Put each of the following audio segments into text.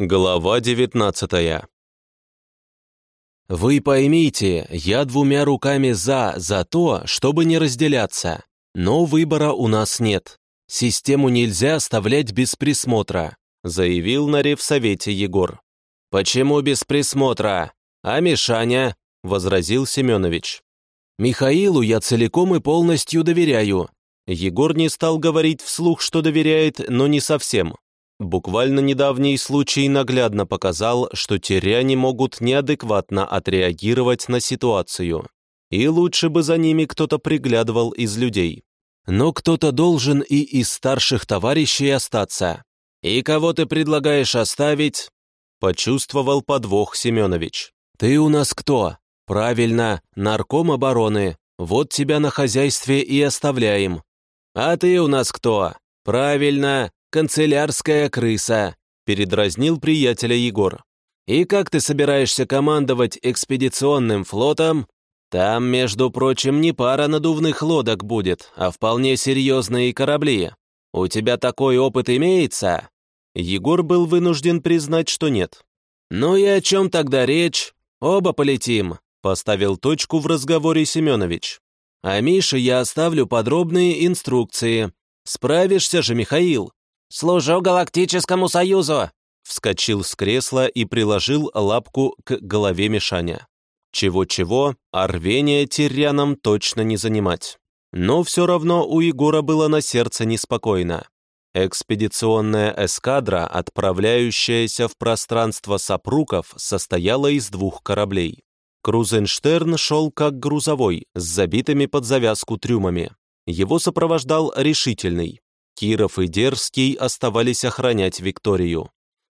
Глава 19 Вы поймите, я двумя руками за, за то, чтобы не разделяться. Но выбора у нас нет. Систему нельзя оставлять без присмотра, заявил на ревсовете Егор. Почему без присмотра? А Мишаня? возразил Семенович. Михаилу я целиком и полностью доверяю. Егор не стал говорить вслух, что доверяет, но не совсем. Буквально недавний случай наглядно показал, что теряне могут неадекватно отреагировать на ситуацию. И лучше бы за ними кто-то приглядывал из людей. Но кто-то должен и из старших товарищей остаться. «И кого ты предлагаешь оставить?» Почувствовал подвох Семенович. «Ты у нас кто? Правильно, нарком обороны. Вот тебя на хозяйстве и оставляем. А ты у нас кто? Правильно, канцелярская крыса», — передразнил приятеля Егор. «И как ты собираешься командовать экспедиционным флотом? Там, между прочим, не пара надувных лодок будет, а вполне серьезные корабли. У тебя такой опыт имеется?» Егор был вынужден признать, что нет. «Ну и о чем тогда речь? Оба полетим», — поставил точку в разговоре Семенович. «А Мише я оставлю подробные инструкции. Справишься же, Михаил?» «Служу Галактическому Союзу!» Вскочил с кресла и приложил лапку к голове Мишаня. Чего-чего, а рвение тирянам точно не занимать. Но все равно у Егора было на сердце неспокойно. Экспедиционная эскадра, отправляющаяся в пространство Сапруков, состояла из двух кораблей. Крузенштерн шел как грузовой, с забитыми под завязку трюмами. Его сопровождал решительный. Киров и Дерзкий оставались охранять Викторию.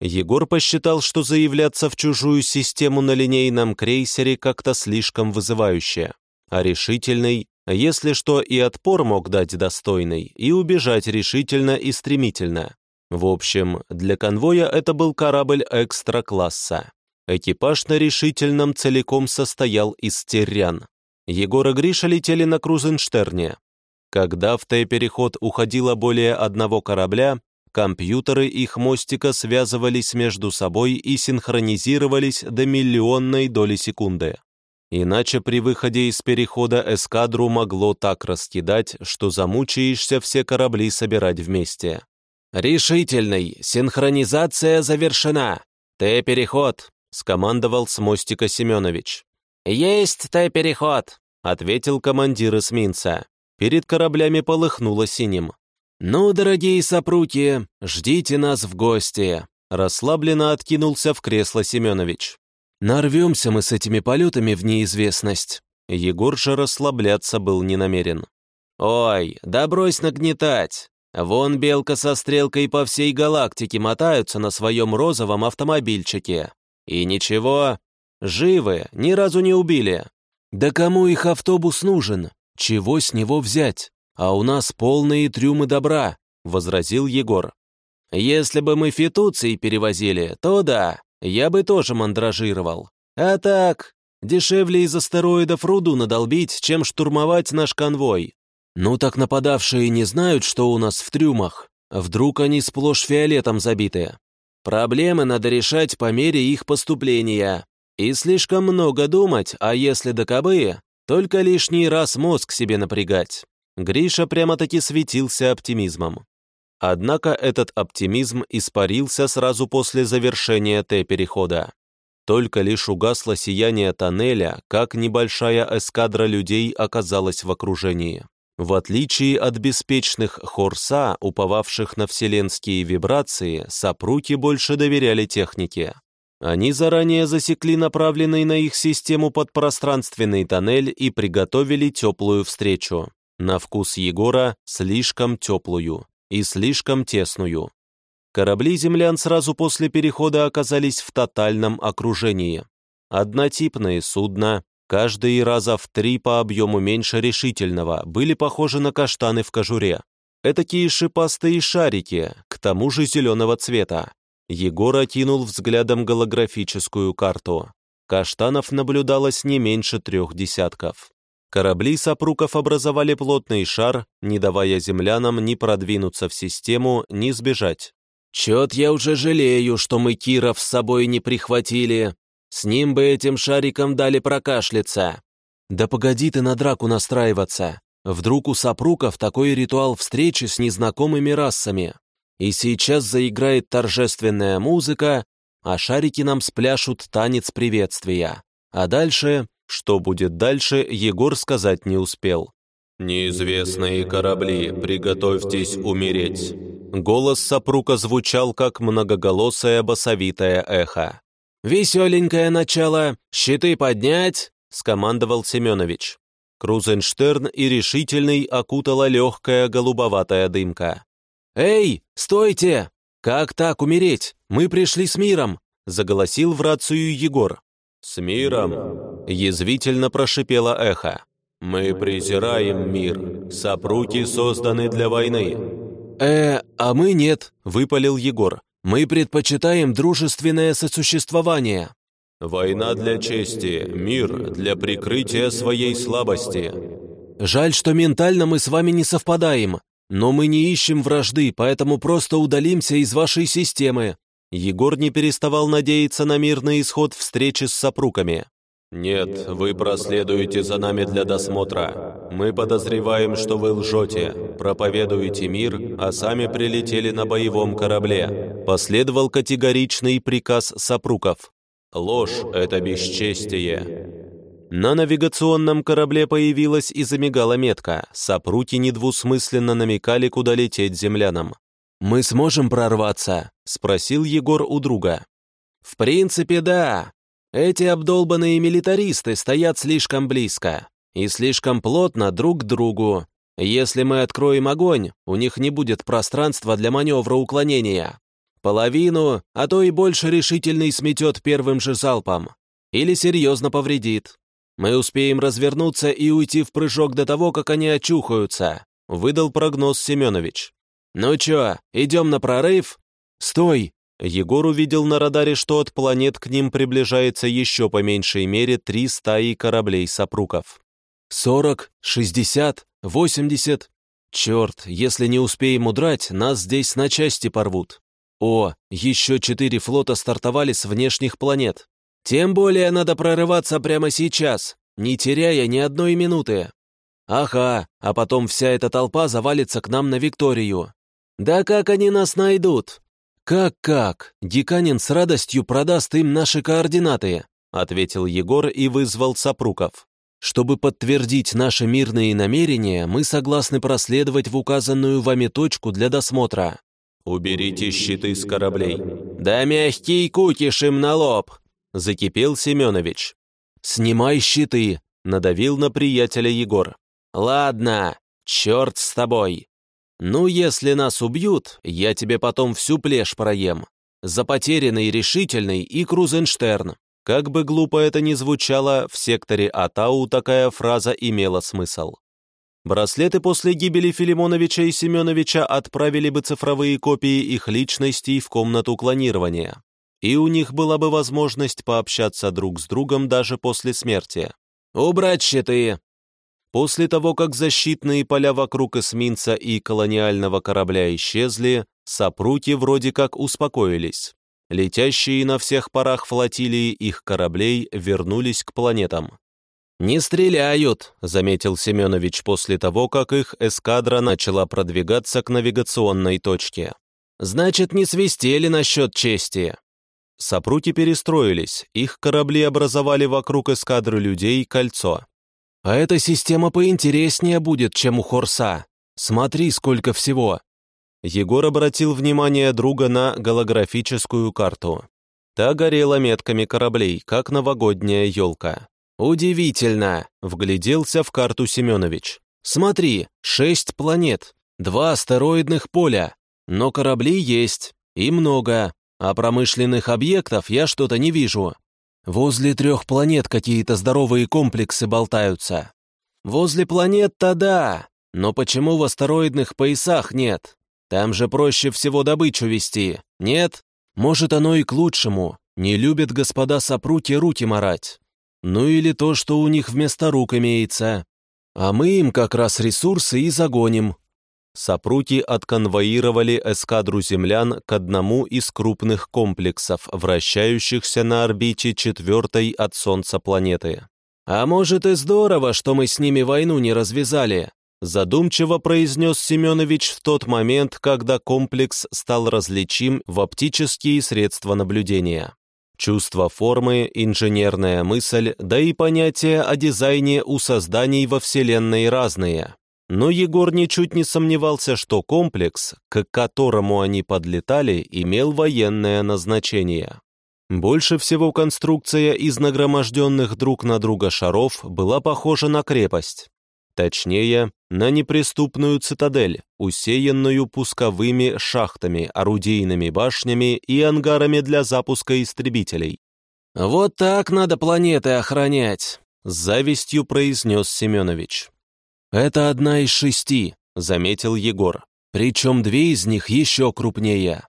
Егор посчитал, что заявляться в чужую систему на линейном крейсере как-то слишком вызывающе, а решительный, если что, и отпор мог дать достойный, и убежать решительно и стремительно. В общем, для конвоя это был корабль экстра-класса. Экипаж на решительном целиком состоял из террян. Егор и Гриша летели на Крузенштерне, когда в Т-переход уходило более одного корабля, компьютеры их мостика связывались между собой и синхронизировались до миллионной доли секунды. Иначе при выходе из перехода эскадру могло так раскидать, что замучаешься все корабли собирать вместе. «Решительный! Синхронизация завершена! Т-переход!» — скомандовал с мостика Семенович. «Есть Т-переход!» — ответил командир эсминца. Перед кораблями полыхнуло синим. «Ну, дорогие сопруки, ждите нас в гости!» Расслабленно откинулся в кресло Семенович. «Нарвемся мы с этими полетами в неизвестность». Егор же расслабляться был не намерен. «Ой, да брось нагнетать! Вон белка со стрелкой по всей галактике мотаются на своем розовом автомобильчике. И ничего, живы, ни разу не убили. Да кому их автобус нужен? «Чего с него взять? А у нас полные трюмы добра», — возразил Егор. «Если бы мы фитуции перевозили, то да, я бы тоже мандражировал. А так, дешевле из астероидов руду надолбить, чем штурмовать наш конвой. Ну так нападавшие не знают, что у нас в трюмах. Вдруг они сплошь фиолетом забиты. Проблемы надо решать по мере их поступления. И слишком много думать, а если до кобы, только лишний раз мозг себе напрягать. Гриша прямо-таки светился оптимизмом. Однако этот оптимизм испарился сразу после завершения Т-перехода. Только лишь угасло сияние тоннеля, как небольшая эскадра людей оказалась в окружении. В отличие от беспечных хорса, уповавших на вселенские вибрации, сопруки больше доверяли технике. Они заранее засекли направленный на их систему подпространственный тоннель и приготовили теплую встречу. На вкус Егора слишком теплую и слишком тесную. Корабли землян сразу после перехода оказались в тотальном окружении. Однотипные судна, каждые раза в три по объему меньше решительного, были похожи на каштаны в кожуре. Этакие шипастые шарики, к тому же зеленого цвета. Егор окинул взглядом голографическую карту. Каштанов наблюдалось не меньше трех десятков. Корабли сопруков образовали плотный шар, не давая землянам ни продвинуться в систему, ни сбежать. Чет я уже жалею, что мы Киров с собой не прихватили. С ним бы этим шариком дали прокашляться. Да погоди ты на драку настраиваться. Вдруг у сопруков такой ритуал встречи с незнакомыми расами. И сейчас заиграет торжественная музыка, а шарики нам спляшут танец приветствия. А дальше, что будет дальше, Егор сказать не успел. «Неизвестные корабли, приготовьтесь умереть». Голос сопрука звучал, как многоголосое басовитое эхо. «Веселенькое начало! Щиты поднять!» — скомандовал Семенович. Крузенштерн и решительный окутала легкая голубоватая дымка. «Эй, стойте! Как так умереть? Мы пришли с миром!» — заголосил в рацию Егор. «С миром!» — язвительно прошипело эхо. «Мы презираем мир. Сопруки созданы для войны». «Э, а мы нет», — выпалил Егор. «Мы предпочитаем дружественное сосуществование». «Война для чести, мир для прикрытия своей слабости». «Жаль, что ментально мы с вами не совпадаем, но мы не ищем вражды, поэтому просто удалимся из вашей системы». Егор не переставал надеяться на мирный исход встречи с сопруками. «Нет, вы проследуете за нами для досмотра. Мы подозреваем, что вы лжете, проповедуете мир, а сами прилетели на боевом корабле». Последовал категоричный приказ сопруков. «Ложь — это бесчестие». На навигационном корабле появилась и замигала метка. Сопруки недвусмысленно намекали, куда лететь землянам. «Мы сможем прорваться?» — спросил Егор у друга. «В принципе, да. Эти обдолбанные милитаристы стоят слишком близко и слишком плотно друг к другу. Если мы откроем огонь, у них не будет пространства для маневра уклонения. Половину, а то и больше решительный сметет первым же залпом. Или серьезно повредит. Мы успеем развернуться и уйти в прыжок до того, как они очухаются», — выдал прогноз Семенович. «Ну чё, идем на прорыв?» «Стой!» Егор увидел на радаре, что от планет к ним приближается еще по меньшей мере три стаи кораблей-сопруков. «Сорок, шестьдесят, восемьдесят...» «Черт, если не успеем удрать, нас здесь на части порвут». «О, еще четыре флота стартовали с внешних планет. Тем более надо прорываться прямо сейчас, не теряя ни одной минуты. Ага, а потом вся эта толпа завалится к нам на Викторию. Да как они нас найдут? «Как-как? Диканин с радостью продаст им наши координаты», ответил Егор и вызвал Сапруков. «Чтобы подтвердить наши мирные намерения, мы согласны проследовать в указанную вами точку для досмотра». «Уберите щиты с кораблей». «Да мягкий кукиш им на лоб!» Закипел Семенович. «Снимай щиты!» надавил на приятеля Егор. «Ладно, черт с тобой!» «Ну, если нас убьют, я тебе потом всю плешь проем. За потерянный, решительный и Крузенштерн». Как бы глупо это ни звучало, в секторе Атау такая фраза имела смысл. Браслеты после гибели Филимоновича и Семеновича отправили бы цифровые копии их личностей в комнату клонирования. И у них была бы возможность пообщаться друг с другом даже после смерти. «Убрать щиты!» После того, как защитные поля вокруг эсминца и колониального корабля исчезли, сопруки вроде как успокоились. Летящие на всех парах флотилии их кораблей вернулись к планетам. «Не стреляют», — заметил Семенович после того, как их эскадра начала продвигаться к навигационной точке. «Значит, не свистели насчет чести». Сопруки перестроились, их корабли образовали вокруг эскадры людей кольцо. А эта система поинтереснее будет, чем у Хорса. Смотри, сколько всего». Егор обратил внимание друга на голографическую карту. Та горела метками кораблей, как новогодняя елка. «Удивительно!» — вгляделся в карту Семенович. «Смотри, шесть планет, два астероидных поля, но корабли есть, и много, а промышленных объектов я что-то не вижу. Возле трех планет какие-то здоровые комплексы болтаются. Возле планет-то да, но почему в астероидных поясах нет? Там же проще всего добычу вести, нет? Может, оно и к лучшему. Не любят господа сопруки руки марать. Ну или то, что у них вместо рук имеется. А мы им как раз ресурсы и загоним. Сопруки отконвоировали эскадру землян к одному из крупных комплексов, вращающихся на орбите четвертой от Солнца планеты. «А может и здорово, что мы с ними войну не развязали», задумчиво произнес Семенович в тот момент, когда комплекс стал различим в оптические средства наблюдения. Чувство формы, инженерная мысль, да и понятия о дизайне у созданий во Вселенной разные. Но Егор ничуть не сомневался, что комплекс, к которому они подлетали, имел военное назначение. Больше всего конструкция из нагроможденных друг на друга шаров была похожа на крепость. Точнее, на неприступную цитадель, усеянную пусковыми шахтами, орудийными башнями и ангарами для запуска истребителей. «Вот так надо планеты охранять», — с завистью произнес Семенович. «Это одна из шести», — заметил Егор. «Причем две из них еще крупнее».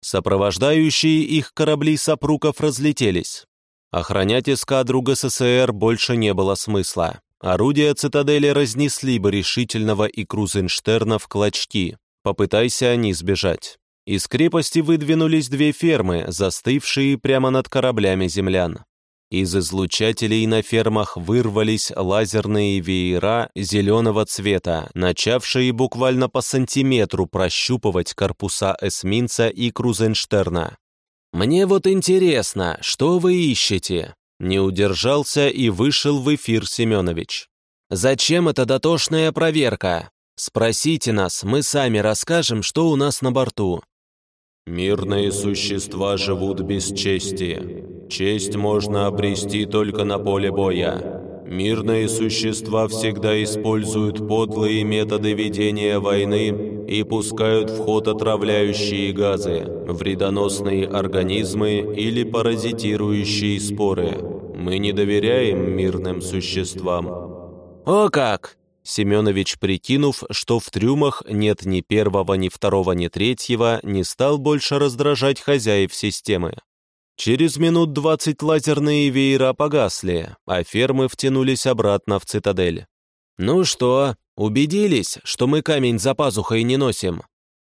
Сопровождающие их корабли сопруков разлетелись. Охранять эскадру ГССР больше не было смысла. Орудия цитадели разнесли бы решительного и Крузенштерна в клочки. Попытайся они сбежать. Из крепости выдвинулись две фермы, застывшие прямо над кораблями землян. Из излучателей на фермах вырвались лазерные веера зеленого цвета, начавшие буквально по сантиметру прощупывать корпуса эсминца и Крузенштерна. «Мне вот интересно, что вы ищете?» Не удержался и вышел в эфир Семенович. «Зачем эта дотошная проверка? Спросите нас, мы сами расскажем, что у нас на борту». «Мирные существа живут без чести. Честь можно обрести только на поле боя. Мирные существа всегда используют подлые методы ведения войны и пускают в ход отравляющие газы, вредоносные организмы или паразитирующие споры. Мы не доверяем мирным существам». «О как!» Семенович, прикинув, что в трюмах нет ни первого, ни второго, ни третьего, не стал больше раздражать хозяев системы. Через минут двадцать лазерные веера погасли, а фермы втянулись обратно в цитадель. «Ну что, убедились, что мы камень за пазухой не носим?»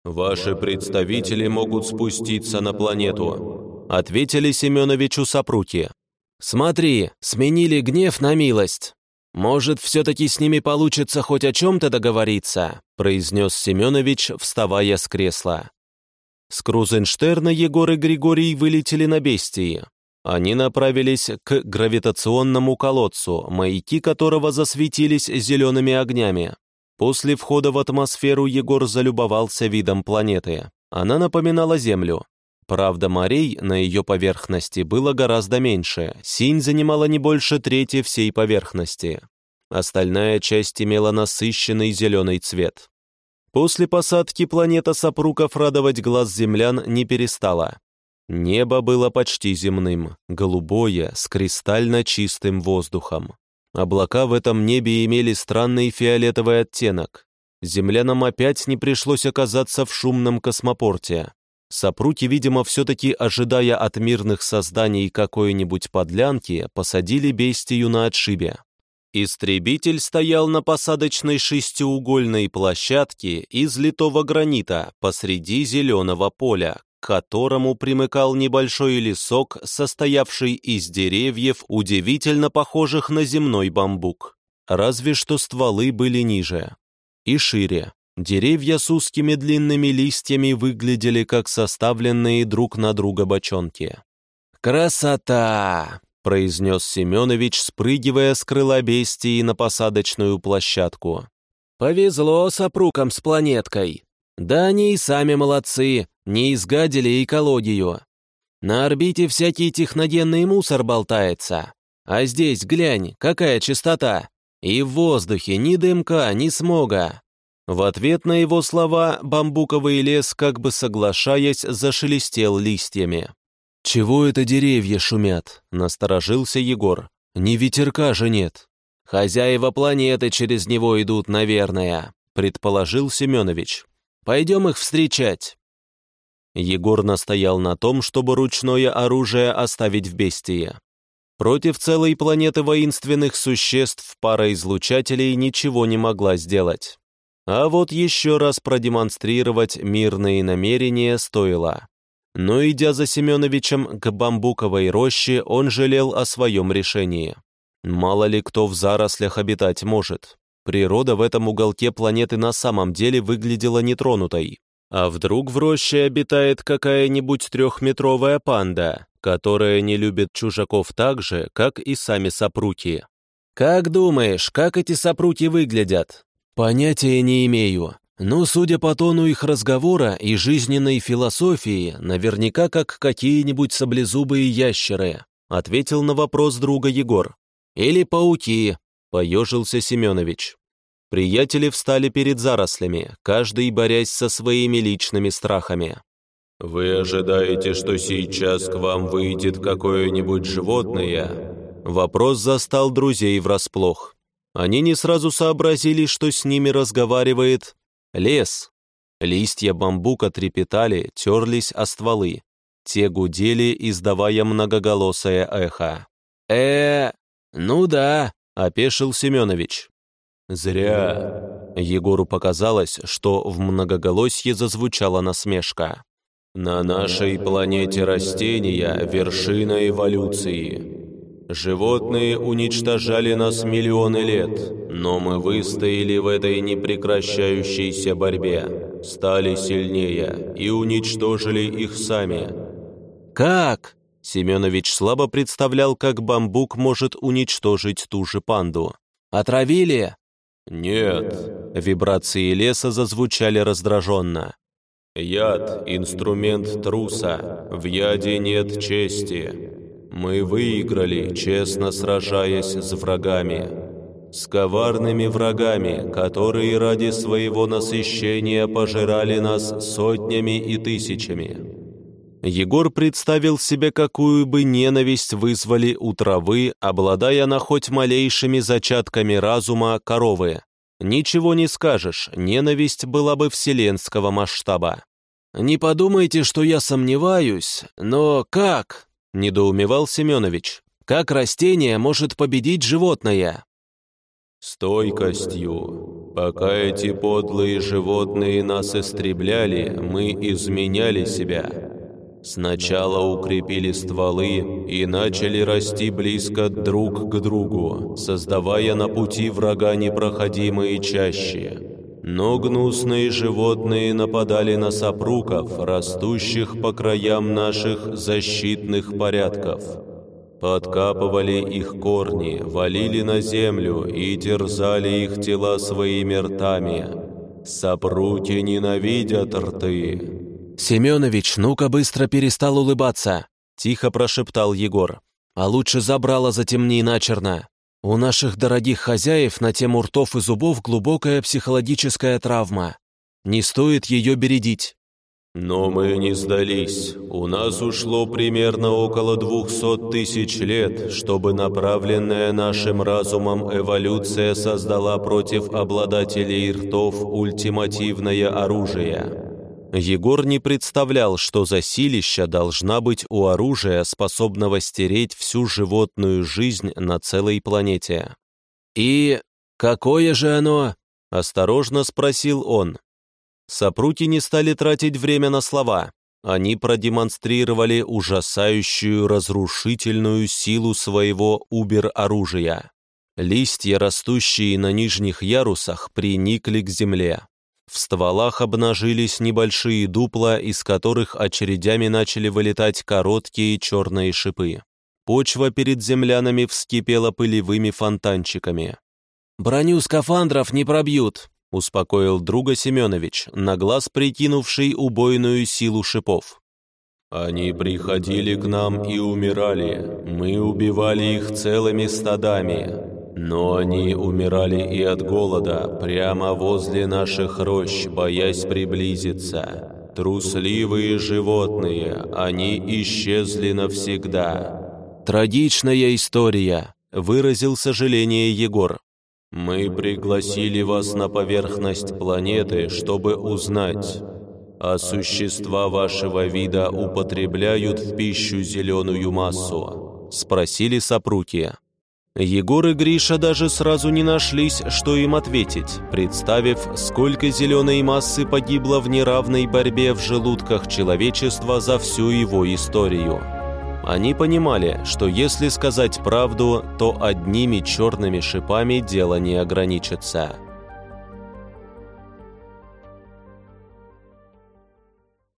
«Ваши представители могут спуститься на планету», ответили Семеновичу сопруки. «Смотри, сменили гнев на милость. Может, все-таки с ними получится хоть о чем-то договориться?» произнес Семенович, вставая с кресла. С Крузенштерна Егор и Григорий вылетели на бестии. Они направились к гравитационному колодцу, маяки которого засветились зелеными огнями. После входа в атмосферу Егор залюбовался видом планеты. Она напоминала Землю. Правда, морей на ее поверхности было гораздо меньше. Синь занимала не больше трети всей поверхности. Остальная часть имела насыщенный зеленый цвет. После посадки планета сопруков радовать глаз землян не перестала. Небо было почти земным, голубое, с кристально чистым воздухом. Облака в этом небе имели странный фиолетовый оттенок. Землянам опять не пришлось оказаться в шумном космопорте. Сопруки, видимо, все-таки, ожидая от мирных созданий какой-нибудь подлянки, посадили бестию на отшибе. Истребитель стоял на посадочной шестиугольной площадке из литого гранита посреди зеленого поля, к которому примыкал небольшой лесок, состоявший из деревьев, удивительно похожих на земной бамбук. Разве что стволы были ниже и шире. Деревья с узкими длинными листьями выглядели как составленные друг на друга бочонки. «Красота!» произнес Семенович, спрыгивая с крыла бестии на посадочную площадку. «Повезло сопрукам с планеткой. Да они и сами молодцы, не изгадили экологию. На орбите всякий техногенный мусор болтается. А здесь, глянь, какая чистота. И в воздухе ни дымка, ни смога». В ответ на его слова бамбуковый лес, как бы соглашаясь, зашелестел листьями. «Чего это деревья шумят?» — насторожился Егор. «Ни ветерка же нет». «Хозяева планеты через него идут, наверное», — предположил Семенович. «Пойдем их встречать». Егор настоял на том, чтобы ручное оружие оставить в бестии. Против целой планеты воинственных существ пара излучателей ничего не могла сделать. А вот еще раз продемонстрировать мирные намерения стоило. Но идя за Семеновичем к бамбуковой роще, он жалел о своем решении. Мало ли кто в зарослях обитать может. Природа в этом уголке планеты на самом деле выглядела нетронутой. А вдруг в роще обитает какая-нибудь трехметровая панда, которая не любит чужаков так же, как и сами сопруки? «Как думаешь, как эти сопруки выглядят?» «Понятия не имею. Но, судя по тону их разговора и жизненной философии, наверняка как какие-нибудь саблезубые ящеры», ответил на вопрос друга Егор. «Или пауки», — поежился Семенович. Приятели встали перед зарослями, каждый борясь со своими личными страхами. «Вы ожидаете, что сейчас к вам выйдет какое-нибудь животное?» Вопрос застал друзей врасплох. Они не сразу сообразили, что с ними разговаривает лес. Листья бамбука трепетали, терлись о стволы. Те гудели, издавая многоголосое эхо. э ну да», — опешил Семенович. «Зря». Егору показалось, что в многоголосье зазвучала насмешка. «На нашей планете растения — вершина эволюции. Животные уничтожали нас миллионы лет, но мы выстояли в этой непрекращающейся борьбе, стали сильнее и уничтожили их сами». «Как?» Семенович слабо представлял, как бамбук может уничтожить ту же панду. «Отравили?» «Нет». Вибрации леса зазвучали раздраженно. «Яд — инструмент труса. В яде нет чести. Мы выиграли, честно сражаясь с врагами. С коварными врагами, которые ради своего насыщения пожирали нас сотнями и тысячами». Егор представил себе, какую бы ненависть вызвали у травы, обладая она хоть малейшими зачатками разума коровы. Ничего не скажешь, ненависть была бы вселенского масштаба. «Не подумайте, что я сомневаюсь, но как?» – недоумевал Семенович. «Как растение может победить животное?» «Стойкостью. Пока эти подлые животные нас истребляли, мы изменяли себя. Сначала укрепили стволы и начали расти близко друг к другу, создавая на пути врага непроходимые чащи. Но гнусные животные нападали на сопруков, растущих по краям наших защитных порядков. Подкапывали их корни, валили на землю и терзали их тела своими ртами. Сопруки ненавидят рты, «Семенович, ну-ка быстро перестал улыбаться!» — тихо прошептал Егор. «А лучше забрало затемни начерно. У наших дорогих хозяев на тему ртов и зубов глубокая психологическая травма. Не стоит ее бередить». «Но мы не сдались. У нас ушло примерно около двухсот тысяч лет, чтобы направленная нашим разумом эволюция создала против обладателей ртов ультимативное оружие». Егор не представлял, что за силища должна быть у оружия, способного стереть всю животную жизнь на целой планете. «И какое же оно?» — осторожно спросил он. Сопруки не стали тратить время на слова. Они продемонстрировали ужасающую разрушительную силу своего убер-оружия. Листья, растущие на нижних ярусах, приникли к земле. В стволах обнажились небольшие дупла, из которых очередями начали вылетать короткие черные шипы. Почва перед землянами вскипела пылевыми фонтанчиками. «Броню скафандров не пробьют», — успокоил друга Семенович, на глаз прикинувший убойную силу шипов. «Они приходили к нам и умирали. Мы убивали их целыми стадами. Но они умирали и от голода прямо возле наших рощ, боясь приблизиться. Трусливые животные, они исчезли навсегда. «Трагичная история», — выразил сожаление Егор. «Мы пригласили вас на поверхность планеты, чтобы узнать, а существа вашего вида употребляют в пищу зеленую массу?» — спросили сопруки. Егор и Гриша даже сразу не нашлись, что им ответить, представив, сколько зеленой массы погибло в неравной борьбе в желудках человечества за всю его историю. Они понимали, что если сказать правду, то одними черными шипами дело не ограничится –